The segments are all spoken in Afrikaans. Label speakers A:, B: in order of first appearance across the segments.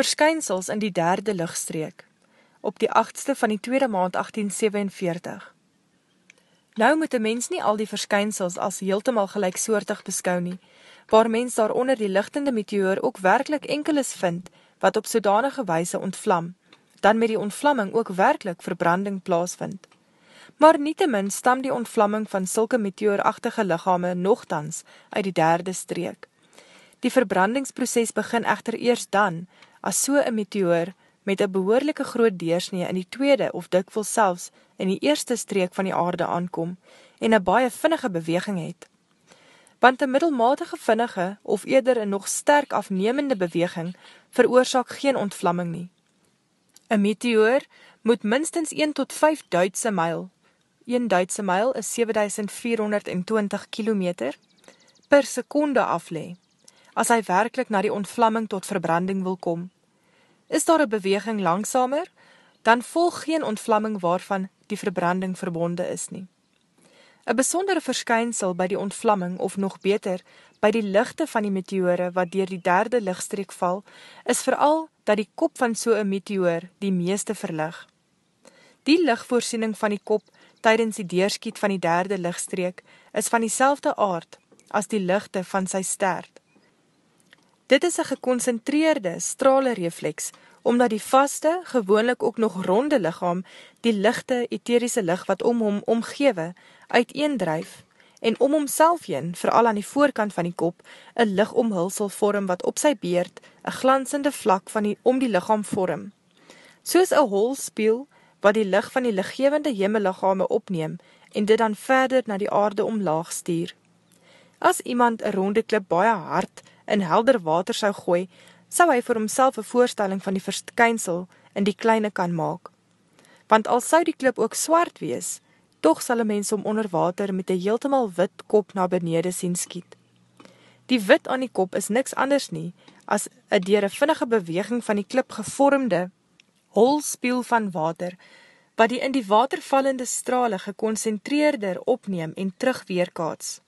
A: Verskynsels in die derde lichtstreek, op die 8ste van die tweede maand 1847. Nou moet een mens nie al die verskynsels as heeltemal gelijksoortig beskou nie, waar mens daaronder die lichtende meteoor ook werkelijk enkeles vind, wat op sodanige wijse ontvlam, dan met die ontvlamming ook werkelijk verbranding plaasvind. Maar nietemin stam die ontvlamming van sulke meteoorachtige lichame nogthans uit die derde streek. Die verbrandingsproces begin echter eerst dan, as so een meteoor met een behoorlijke groot deersnee in die tweede of dikwel selfs in die eerste streek van die aarde aankom en een baie vinnige beweging het. Want een middelmatige vinnige of eerder een nog sterk afnemende beweging veroorzaak geen ontvlamming nie. Een meteoor moet minstens 1 tot 5 Duitse myl, 1 Duitse myl is 7420 kilometer, per sekonde aflee, as hy werkelijk na die ontvlamming tot verbranding wil kom. Is daar een beweging langsamer, dan volg geen ontvlamming waarvan die verbranding verbonde is nie. Een besondere verskynsel by die ontvlamming, of nog beter, by die lichte van die meteore wat dier die derde lichtstreek val, is vooral dat die kop van so'n meteoor die meeste verlig. Die lichtvoorziening van die kop tydens die deerskiet van die derde lichtstreek is van die selfde aard as die lichte van sy stert. Dit is een geconcentreerde strale reflex, omdat die vaste, gewoonlik ook nog ronde lichaam, die lichte etherische licht wat om hom omgewe, uiteendrijf, en om homself heen, vooral aan die voorkant van die kop, een lichtomhulsel vorm wat op sy beerd, een glansende vlak van die, om die lichaam vorm. Soos een hol speel, wat die licht van die lichtgevende hemellichame opneem, en dit dan verder na die aarde omlaag stuur. As iemand een ronde klip baie hard in helder water sou gooi, sou hy vir homself een voorstelling van die verskynsel in die kleine kan maak. Want al sou die klip ook swart wees, toch sal een mens om onder water met een heeltemal wit kop na benede sien skiet. Die wit aan die kop is niks anders nie, as een dier een vinnige beweging van die klip gevormde holspiel van water, wat die in die watervallende strale geconcentreerder opneem en terug weerkaats.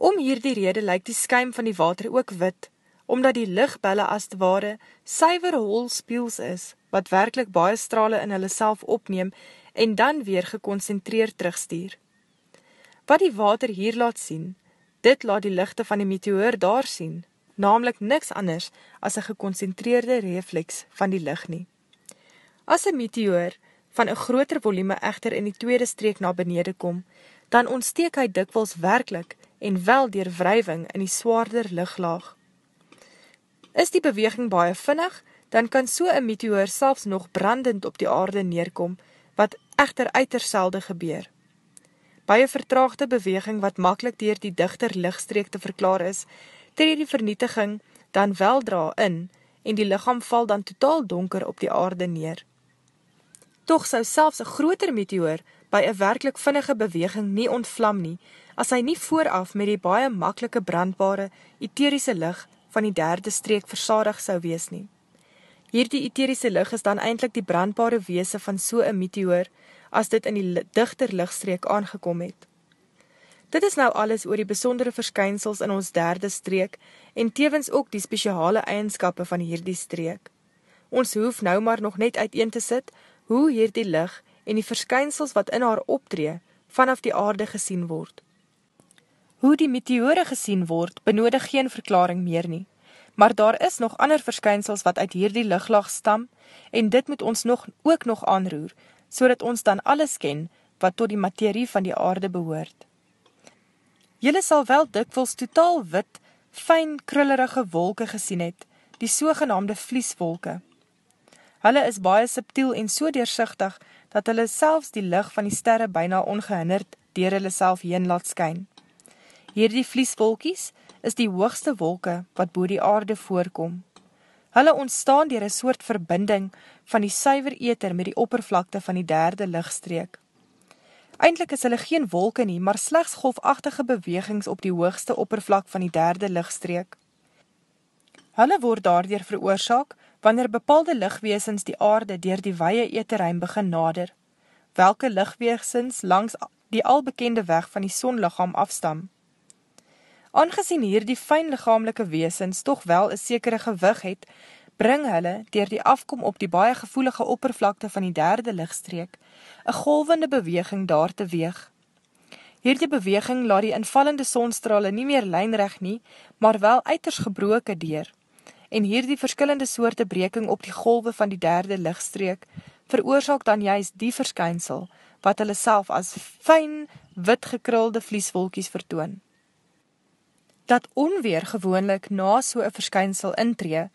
A: Om hierdie rede lyk die skuim van die water ook wit, omdat die lichtbelle as te ware syver holspiels is, wat werkelijk baie strale in hulle self opneem en dan weer geconcentreerd terugstuur. Wat die water hier laat sien, dit laat die lichte van die meteoor daar sien, namelijk niks anders as een geconcentreerde reflex van die licht nie. As een meteoor van een groter volume echter in die tweede streek na benede kom, dan ontsteek hy dikwels werkelijk en wel dier wrijving in die zwaarder lichtlaag. Is die beweging baie vinnig, dan kan so een meteoor selfs nog brandend op die aarde neerkom, wat echter uiterselde gebeur. Baie vertraagde beweging wat makkelijk dier die dichter lichtstreek te verklaar is, ter die vernietiging dan weldra in en die lichaam val dan totaal donker op die aarde neer. Toch sou selfs een groter meteoor by een werkelijk vinnige beweging nie ontvlam nie, as hy nie vooraf met die baie makkelike brandbare etherische lig van die derde streek versadig sou wees nie. Hierdie etherische lig is dan eindelijk die brandbare weese van so'n meteoor, as dit in die dichter lichtstreek aangekom het. Dit is nou alles oor die besondere verskynsels in ons derde streek en tevens ook die speciale eigenskappe van hierdie streek. Ons hoef nou maar nog net uiteen te sit hoe hierdie lig en die verskynsels wat in haar optree vanaf die aarde gesien word. Hoe die meteore gesien word, benodig geen verklaring meer nie, maar daar is nog ander verskynsels wat uit hierdie liglaag stam, en dit moet ons nog ook nog aanroer, so dat ons dan alles ken wat tot die materie van die aarde behoort. Julle sal wel dikwels totaal wit, fijn krullerige wolke gesien het, die sogenaamde vlieswolke. Hulle is baie subtiel en so deursichtig, dat hulle selfs die licht van die sterre byna ongehinderd dier hulle self heen laat skyn. Hierdie vlieswolkies is die hoogste wolke wat boe die aarde voorkom. Hulle ontstaan dier een soort verbinding van die suiver eter met die oppervlakte van die derde lichtstreek. Eindelijk is hulle geen wolke nie, maar slechts golfachtige bewegings op die hoogste oppervlak van die derde lichtstreek. Hulle word daardier veroorzaak, wanneer bepaalde lichtweesens die aarde dier die weie eterrein begin nader, welke lichtweesens langs die albekende weg van die sonlichaam afstam. Aangezien hier die fijn lichamelike weesens toch wel een sekere gewig het, bring hulle, dier die afkom op die baie gevoelige oppervlakte van die derde lichtstreek, een golvende beweging daar te weeg. Hierdie beweging laat die invallende sonstrale nie meer lijnrecht nie, maar wel uiters gebroke deur. En hierdie verskillende soorte breking op die golwe van die derde lichtstreek, veroorzaak dan juist die verskynsel, wat hulle self as fijn, wit gekrulde vlieswolkies vertoon. Dat onweer gewoonlik na so'n verskynsel intree,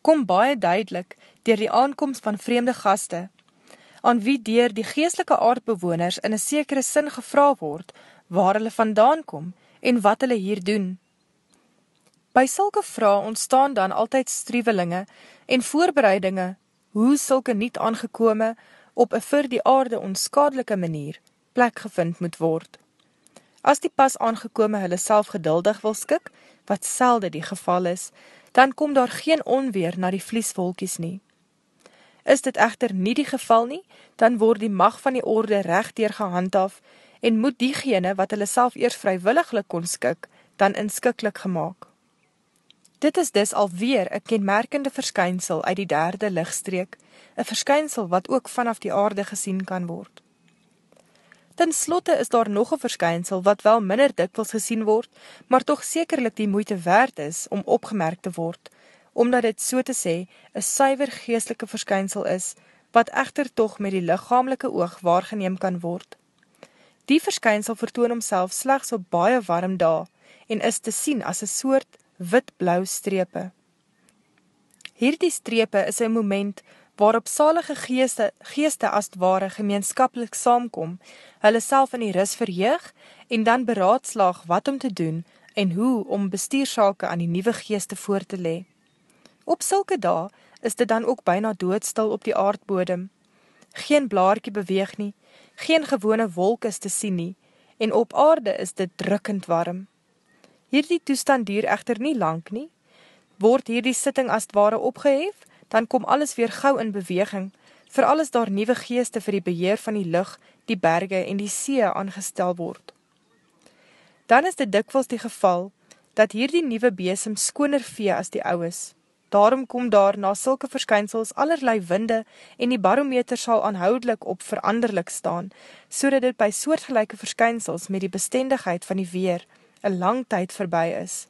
A: kom baie duidelik dier die aankomst van vreemde gaste, aan wie dier die geestelike aardbewoners in een sekere sin gevra word, waar hulle vandaan kom en wat hulle hier doen. By sulke vraag ontstaan dan altyd strievelinge en voorbereidinge hoe sulke niet aangekome op een vir die aarde onskadelike manier plek gevind moet word. As die pas aangekome hulle self geduldig wil skik, wat selde die geval is, dan kom daar geen onweer na die vliesvolkies nie. Is dit echter nie die geval nie, dan word die mag van die orde recht dier gehandhaf en moet diegene wat hulle self eers vrywilliglik kon skik, dan inskiklik gemaakt. Dit is dus alweer een kenmerkende verskynsel uit die derde lichtstreek, een verskynsel wat ook vanaf die aarde gesien kan word. Ten slotte is daar nog een verskynsel wat wel minder dikwels gesien word, maar toch sekerlik die moeite waard is om opgemerk te word, omdat dit so te sê, een suiver geestelike verskynsel is, wat echter toch met die lichamelike oog waargeneem kan word. Die verskynsel vertoon homself slechts op baie warm da, en is te sien as een soort wit-blauw strepe. Hierdie strepe is een moment waarop salige geeste, geeste as het ware gemeenskapelik saamkom, hulle self in die ris verheeg en dan beraadslaag wat om te doen en hoe om bestuursake aan die nieuwe geeste voor te le. Op sulke da is dit dan ook byna doodstil op die aardbodem. Geen blaarkie beweeg nie, geen gewone wolk is te sien nie, en op aarde is dit drukkend warm. Hierdie toestand duur echter nie lang nie. Word hierdie sitting as ware opgehef, dan kom alles weer gauw in beweging, vir alles daar nieuwe geeste vir die beheer van die lucht, die berge en die see aangestel word. Dan is dit dikwels die geval, dat hierdie nieuwe besem skoner vee as die ouwes. Daarom kom daar na sulke verskynsels allerlei winde en die barometer sal aanhoudelik op veranderlik staan, so dat dit by soortgelijke verskynsels met die bestendigheid van die weer een lang tyd verby is.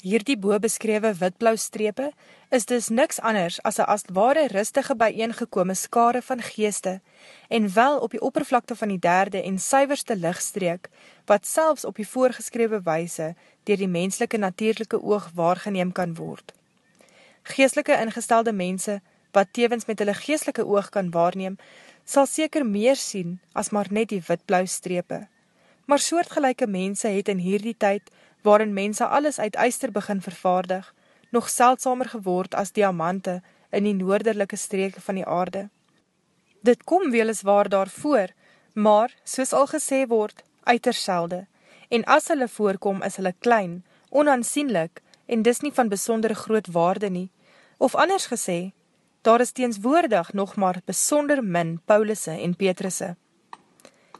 A: Hierdie boobeskrewe witblauw strepe is dus niks anders as een as ware rustige bijeengekome skare van geeste en wel op die oppervlakte van die derde en suiverste lichtstreek wat selfs op die voorgeskrewe weise dier die menslike natuurlijke oog waargeneem kan word. Geestelike ingestelde mense wat tevens met hulle geestelike oog kan waarneem sal seker meer sien as maar net die witblauw strepe maar soortgelyke mense het in hierdie tyd, waarin mense alles uit eister begin vervaardig, nog seldsamer geword as diamante in die noorderlijke streke van die aarde. Dit kom weliswaar daarvoor, maar, soos al gesê word, uiterselde, en as hulle voorkom is hulle klein, onaansienlik, en dis nie van besondere groot waarde nie, of anders gesê, daar is teenswoordig nog maar besonder min Paulusse en Petrusse.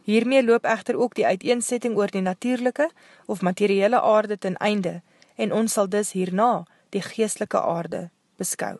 A: Hiermee loop echter ook die uiteensetting oor die natuurlijke of materiële aarde ten einde en ons sal dus hierna die geestelike aarde beskou.